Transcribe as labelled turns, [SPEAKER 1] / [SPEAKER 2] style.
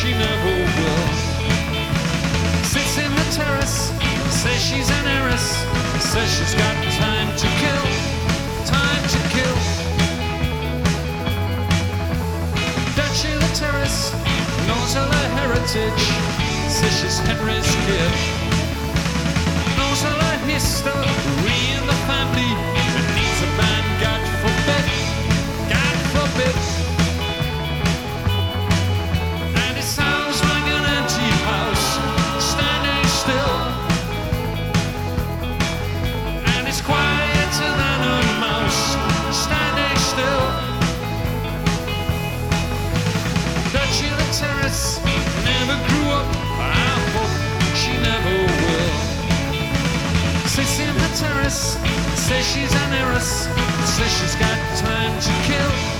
[SPEAKER 1] she never will. Sits in the terrace, says she's an heiress, says she's got time to kill, time to kill. Dutch in the terrace, knows all her heritage, says she's Henry's kid. Says she's an heiress. Says she's got time to kill.